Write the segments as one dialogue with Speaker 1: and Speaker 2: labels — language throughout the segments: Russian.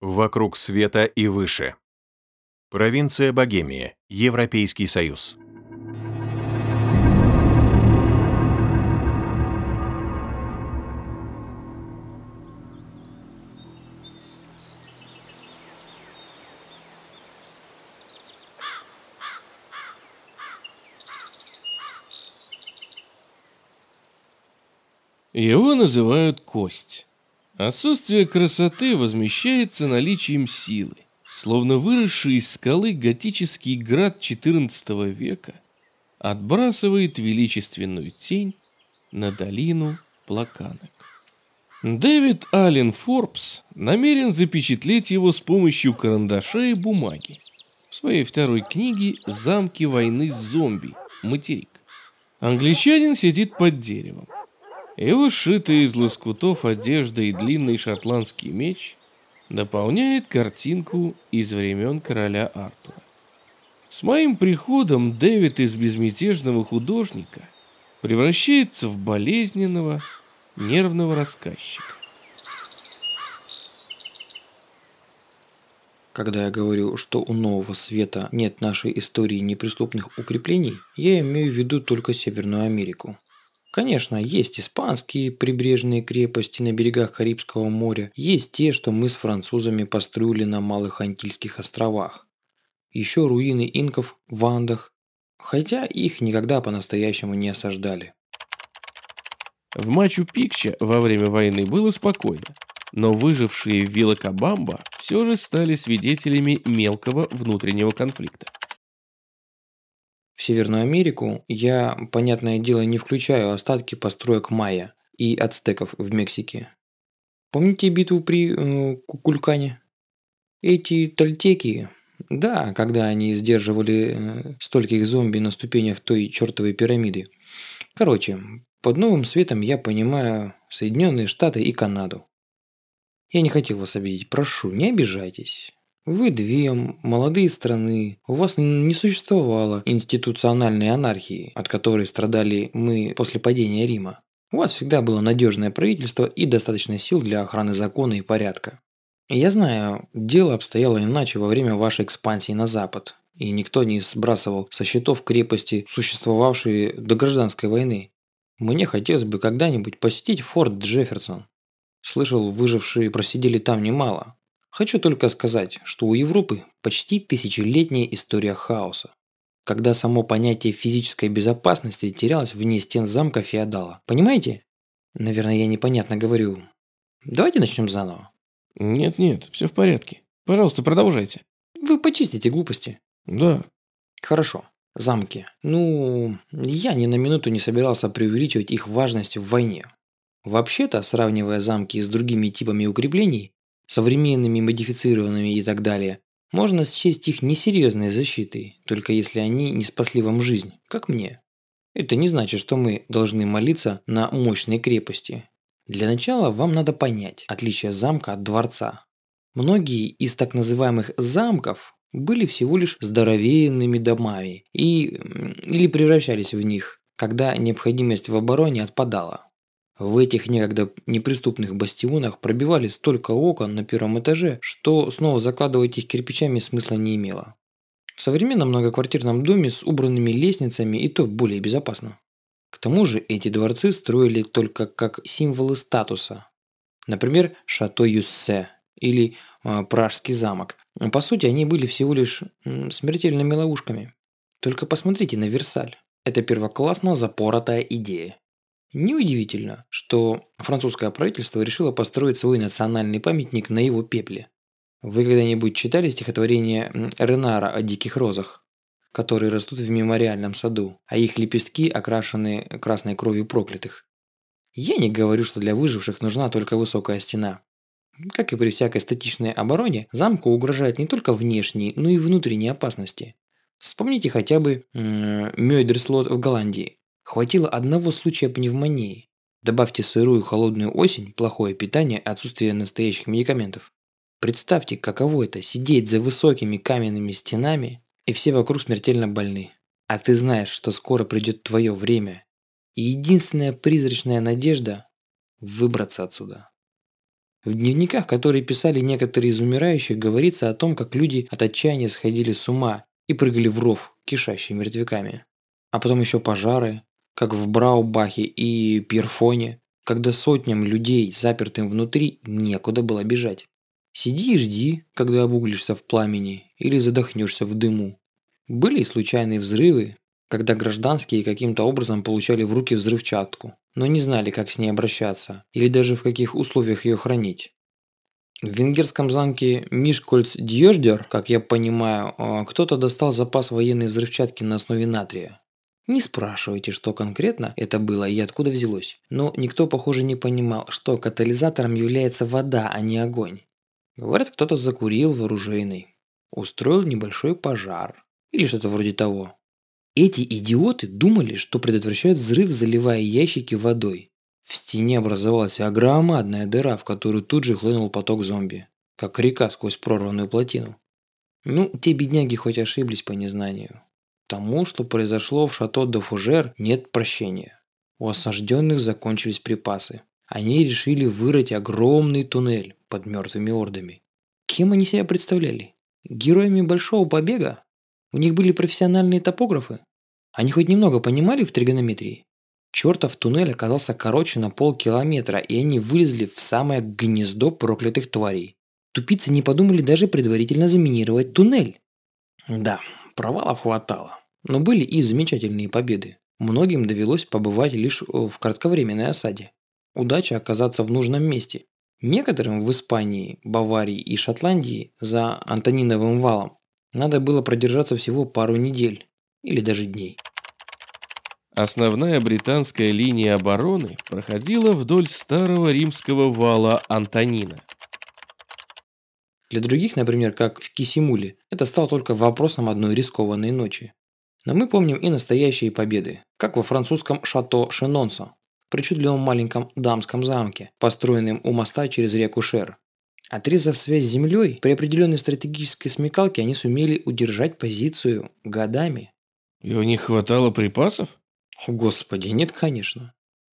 Speaker 1: Вокруг света и выше. Провинция Богемия, Европейский Союз.
Speaker 2: Его называют кость. Отсутствие красоты возмещается наличием силы. Словно выросший из скалы готический град XIV века отбрасывает величественную тень на долину плаканок. Дэвид Аллен Форбс намерен запечатлеть его с помощью карандаша и бумаги в своей второй книге «Замки войны с зомби. Материк». Англичанин сидит под деревом. Его сшитый из лоскутов одежда и длинный шотландский меч дополняет картинку из времен короля Артура. С моим приходом Дэвид из безмятежного художника превращается в болезненного, нервного рассказчика.
Speaker 3: Когда я говорю, что у Нового Света нет нашей истории неприступных укреплений, я имею в виду только Северную Америку. Конечно, есть испанские прибрежные крепости на берегах Карибского моря, есть те, что мы с французами построили на Малых Антильских островах. Еще руины инков в Андах, хотя их никогда по-настоящему не осаждали.
Speaker 2: В Мачу-Пикче во время войны было спокойно, но выжившие в Вилакабамба все же стали свидетелями мелкого внутреннего конфликта.
Speaker 3: В Северную Америку я, понятное дело, не включаю остатки построек майя и ацтеков в Мексике. Помните битву при э, Кукулькане? Эти тольтеки, да, когда они сдерживали э, стольких зомби на ступенях той чертовой пирамиды. Короче, под новым светом я понимаю Соединенные Штаты и Канаду. Я не хотел вас обидеть, прошу, не обижайтесь. Вы две молодые страны, у вас не существовало институциональной анархии, от которой страдали мы после падения Рима. У вас всегда было надежное правительство и достаточно сил для охраны закона и порядка. Я знаю, дело обстояло иначе во время вашей экспансии на запад, и никто не сбрасывал со счетов крепости, существовавшие до гражданской войны. Мне хотелось бы когда-нибудь посетить форт Джефферсон. Слышал, выжившие просидели там немало, Хочу только сказать, что у Европы почти тысячелетняя история хаоса, когда само понятие физической безопасности терялось вне стен замка феодала. Понимаете? Наверное, я непонятно говорю. Давайте начнем заново.
Speaker 2: Нет-нет, все в порядке. Пожалуйста, продолжайте.
Speaker 3: Вы почистите глупости.
Speaker 2: Да.
Speaker 3: Хорошо. Замки. Ну, я ни на минуту не собирался преувеличивать их важность в войне. Вообще-то, сравнивая замки с другими типами укреплений, современными, модифицированными и так далее, можно счесть их несерьезной защитой, только если они не спасли вам жизнь, как мне. Это не значит, что мы должны молиться на мощной крепости. Для начала вам надо понять отличие замка от дворца. Многие из так называемых замков были всего лишь здоровенными домами и, или превращались в них, когда необходимость в обороне отпадала. В этих некогда неприступных бастионах пробивали столько окон на первом этаже, что снова закладывать их кирпичами смысла не имело. В современном многоквартирном доме с убранными лестницами и то более безопасно. К тому же эти дворцы строили только как символы статуса. Например, Шато Юссе или э, Пражский замок. По сути, они были всего лишь смертельными ловушками. Только посмотрите на Версаль. Это первоклассно запоротая идея. Неудивительно, что французское правительство решило построить свой национальный памятник на его пепле. Вы когда-нибудь читали стихотворение Ренара о диких розах, которые растут в мемориальном саду, а их лепестки окрашены красной кровью проклятых? Я не говорю, что для выживших нужна только высокая стена. Как и при всякой статичной обороне, замку угрожает не только внешние, но и внутренние опасности. Вспомните хотя бы Мёйдерслот в Голландии. Хватило одного случая пневмонии. Добавьте сырую холодную осень, плохое питание отсутствие настоящих медикаментов. Представьте, каково это – сидеть за высокими каменными стенами, и все вокруг смертельно больны. А ты знаешь, что скоро придет твое время. И единственная призрачная надежда – выбраться отсюда. В дневниках, которые писали некоторые из умирающих, говорится о том, как люди от отчаяния сходили с ума и прыгали в ров, кишащий мертвяками. А потом еще пожары, как в Браубахе и Пьерфоне, когда сотням людей, запертым внутри, некуда было бежать. Сиди и жди, когда обуглишься в пламени или задохнешься в дыму. Были и случайные взрывы, когда гражданские каким-то образом получали в руки взрывчатку, но не знали, как с ней обращаться или даже в каких условиях ее хранить. В венгерском замке Мишкольц-Дьёждер, как я понимаю, а, кто-то достал запас военной взрывчатки на основе натрия. Не спрашивайте, что конкретно это было и откуда взялось. Но никто, похоже, не понимал, что катализатором является вода, а не огонь. Говорят, кто-то закурил в оружейной, устроил небольшой пожар или что-то вроде того. Эти идиоты думали, что предотвращают взрыв, заливая ящики водой. В стене образовалась громадная дыра, в которую тут же хлынул поток зомби, как река сквозь прорванную плотину. Ну, те бедняги хоть ошиблись по незнанию. Тому, что произошло в шато де Фужер, нет прощения. У осажденных закончились припасы. Они решили вырыть огромный туннель под мертвыми ордами. Кем они себя представляли? Героями Большого Побега? У них были профессиональные топографы? Они хоть немного понимали в тригонометрии? Чертов туннель оказался короче на полкилометра, и они вылезли в самое гнездо проклятых тварей. Тупицы не подумали даже предварительно заминировать туннель. Да, провалов хватало. Но были и замечательные победы. Многим довелось побывать лишь в кратковременной осаде. Удача оказаться в нужном месте. Некоторым в Испании, Баварии и Шотландии за Антониновым валом надо было продержаться всего пару недель или даже дней.
Speaker 2: Основная британская линия обороны проходила вдоль старого римского вала Антонина.
Speaker 3: Для других, например, как в Кисимуле, это стало только вопросом одной рискованной ночи. Но мы помним и настоящие победы, как во французском шато Шенонсо, причудливом маленьком дамском замке, построенном у моста через реку Шер. Отрезав связь с землей, при определенной стратегической смекалке они сумели удержать позицию годами.
Speaker 2: И у них хватало припасов?
Speaker 3: Господи, нет, конечно.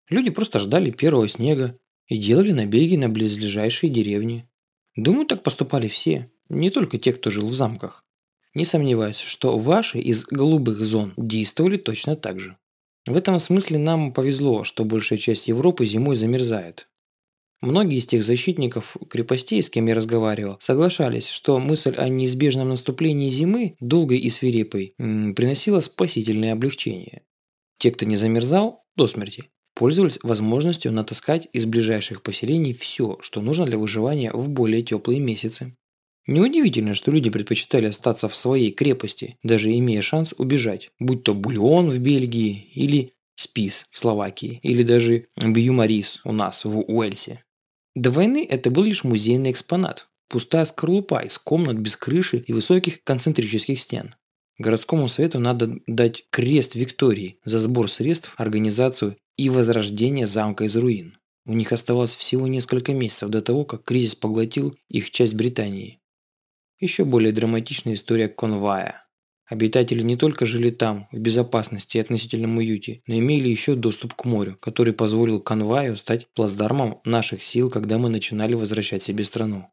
Speaker 3: Люди просто ждали первого снега и делали набеги на близлежащие деревни. Думаю, так поступали все, не только те, кто жил в замках. Не сомневаюсь, что ваши из голубых зон действовали точно так же. В этом смысле нам повезло, что большая часть Европы зимой замерзает. Многие из тех защитников крепостей, с кем я разговаривал, соглашались, что мысль о неизбежном наступлении зимы, долгой и свирепой, приносила спасительное облегчение. Те, кто не замерзал до смерти, пользовались возможностью натаскать из ближайших поселений все, что нужно для выживания в более теплые месяцы. Неудивительно, что люди предпочитали остаться в своей крепости, даже имея шанс убежать, будь то Бульон в Бельгии или Спис в Словакии, или даже Бьюмарис у нас в Уэльсе. До войны это был лишь музейный экспонат, пустая скорлупа из комнат без крыши и высоких концентрических стен. Городскому совету надо дать крест Виктории за сбор средств, организацию и возрождение замка из руин. У них оставалось всего несколько месяцев до того, как кризис поглотил их часть Британии. Еще более драматичная история Конвая. Обитатели не только жили там, в безопасности и относительном уюте, но имели еще доступ к морю, который позволил Конваю стать плацдармом наших сил, когда мы начинали возвращать себе страну.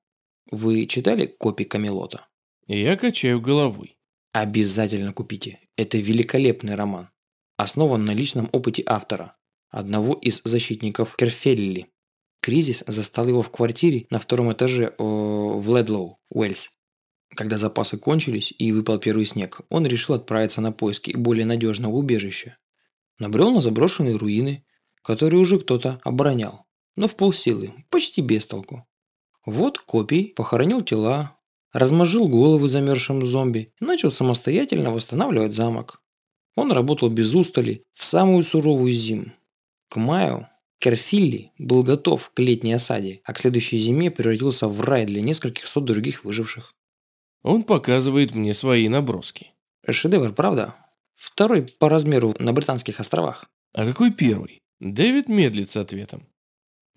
Speaker 3: Вы читали копии Камелота?
Speaker 2: Я качаю головой.
Speaker 3: Обязательно купите. Это великолепный роман. Основан на личном опыте автора, одного из защитников Керфелли. Кризис застал его в квартире на втором этаже в Ледлоу, Уэльс. Когда запасы кончились и выпал первый снег, он решил отправиться на поиски более надежного убежища. Набрел на заброшенные руины, которые уже кто-то оборонял, но в полсилы, почти без толку. Вот Копий похоронил тела, размозжил головы замерзшим зомби и начал самостоятельно восстанавливать замок. Он работал без устали в самую суровую зиму. К маю Керфилли был готов к летней осаде, а к следующей зиме превратился в рай для нескольких сот других выживших.
Speaker 2: Он показывает мне свои наброски.
Speaker 3: Шедевр, правда? Второй по размеру на Британских островах.
Speaker 2: А какой первый? Дэвид медлит с ответом.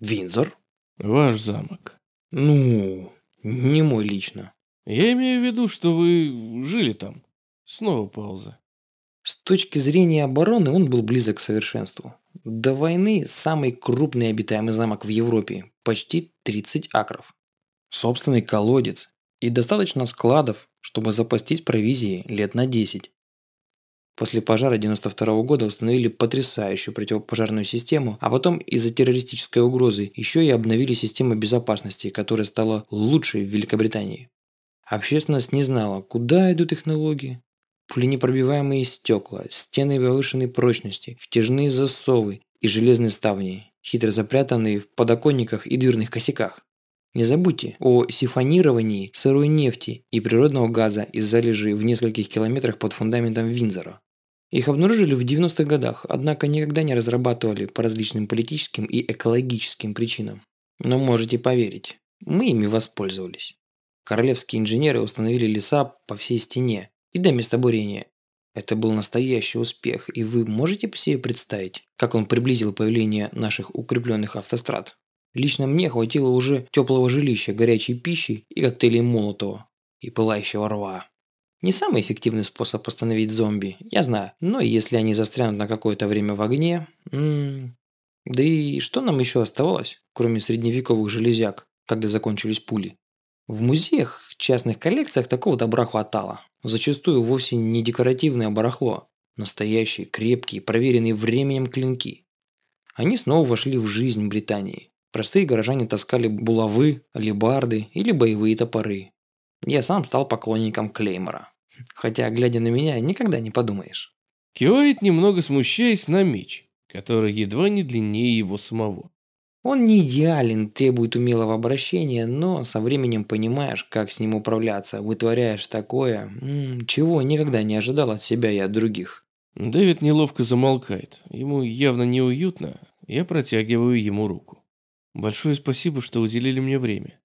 Speaker 3: Винзор.
Speaker 2: Ваш замок.
Speaker 3: Ну, не мой лично.
Speaker 2: Я имею в виду, что вы жили там. Снова пауза.
Speaker 3: С точки зрения обороны он был близок к совершенству. До войны самый крупный обитаемый замок в Европе, почти 30 акров. Собственный колодец и достаточно складов, чтобы запастись провизией лет на 10. После пожара 92 года установили потрясающую противопожарную систему, а потом из-за террористической угрозы еще и обновили систему безопасности, которая стала лучшей в Великобритании. Общественность не знала, куда идут технологии. Пуленепробиваемые стекла, стены повышенной прочности, втяжные засовы и железные ставни, хитро запрятанные в подоконниках и дверных косяках. Не забудьте о сифонировании сырой нефти и природного газа из залежей в нескольких километрах под фундаментом Винзора. Их обнаружили в 90-х годах, однако никогда не разрабатывали по различным политическим и экологическим причинам. Но можете поверить, мы ими воспользовались. Королевские инженеры установили леса по всей стене и до места бурения. Это был настоящий успех, и вы можете себе представить, как он приблизил появление наших укрепленных автострад. Лично мне хватило уже теплого жилища, горячей пищи и коктейлей Молотова и пылающего рва. Не самый эффективный способ остановить зомби, я знаю, но если они застрянут на какое-то время в огне... М -м, да и что нам еще оставалось, кроме средневековых железяк, когда закончились пули? В музеях, частных коллекциях такого добра хватало. Зачастую вовсе не декоративное барахло. Настоящие, крепкие, проверенные временем клинки. Они снова вошли в жизнь Британии. Простые горожане таскали булавы, алебарды или боевые топоры. Я сам стал поклонником Клеймора. Хотя, глядя на меня, никогда не подумаешь.
Speaker 2: Кивает, немного смущаясь, на меч, который едва не длиннее его самого.
Speaker 3: Он не идеален, требует умелого обращения, но со временем понимаешь, как с ним управляться, вытворяешь такое, чего никогда не ожидал от себя и от других.
Speaker 2: Дэвид неловко замолкает. Ему явно неуютно. Я протягиваю ему руку. Большое спасибо, что уделили мне время.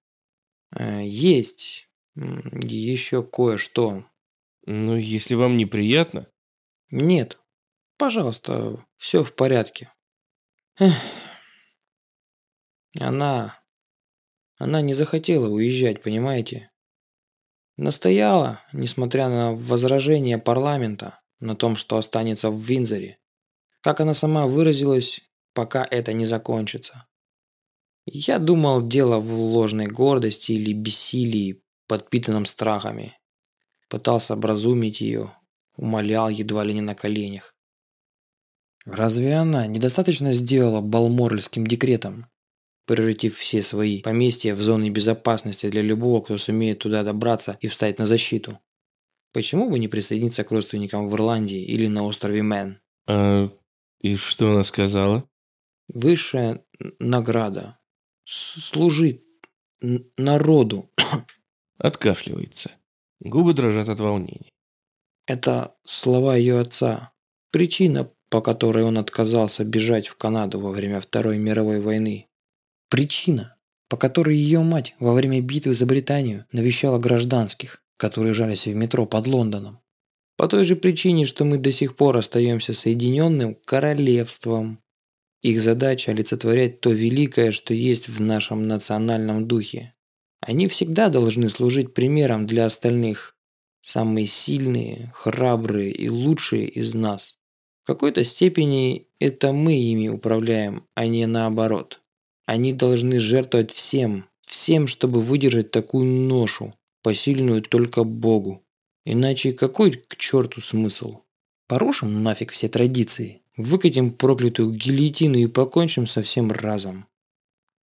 Speaker 3: Э, есть еще кое-что.
Speaker 2: Ну, если вам неприятно.
Speaker 3: Нет. Пожалуйста, все в порядке. Эх. Она... Она не захотела уезжать, понимаете? Настояла, несмотря на возражения парламента, на том, что останется в Винзоре. Как она сама выразилась, пока это не закончится. Я думал, дело в ложной гордости или бессилии, подпитанном страхами. Пытался образумить ее, умолял едва ли не на коленях. Разве она недостаточно сделала Балморельским декретом? превратив все свои поместья в зоны безопасности для любого, кто сумеет туда добраться и встать на защиту. Почему бы не присоединиться к родственникам в Ирландии или на острове Мэн?
Speaker 2: А и что она сказала?
Speaker 3: Высшая награда. Служить народу.
Speaker 2: Откашливается. Губы дрожат от волнения.
Speaker 3: Это слова ее отца. Причина, по которой он отказался бежать в Канаду во время Второй мировой войны. Причина, по которой ее мать во время битвы за Британию навещала гражданских, которые жались в метро под Лондоном. По той же причине, что мы до сих пор остаемся Соединенным Королевством. Их задача – олицетворять то великое, что есть в нашем национальном духе. Они всегда должны служить примером для остальных. Самые сильные, храбрые и лучшие из нас. В какой-то степени это мы ими управляем, а не наоборот. Они должны жертвовать всем, всем, чтобы выдержать такую ношу, посильную только Богу. Иначе какой к черту смысл? Порушим нафиг все традиции, выкатим проклятую гильотину и покончим со всем разом.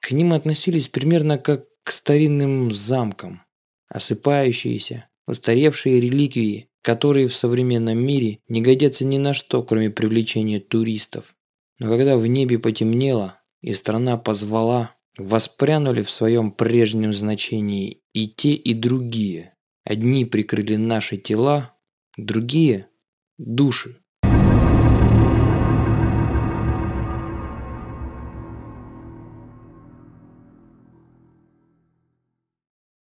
Speaker 3: К ним относились примерно как к старинным замкам. Осыпающиеся, устаревшие реликвии, которые в современном мире не годятся ни на что, кроме привлечения туристов. Но когда в небе потемнело, и страна позвала, воспрянули в своем прежнем значении и те, и другие. Одни прикрыли наши тела, другие – души.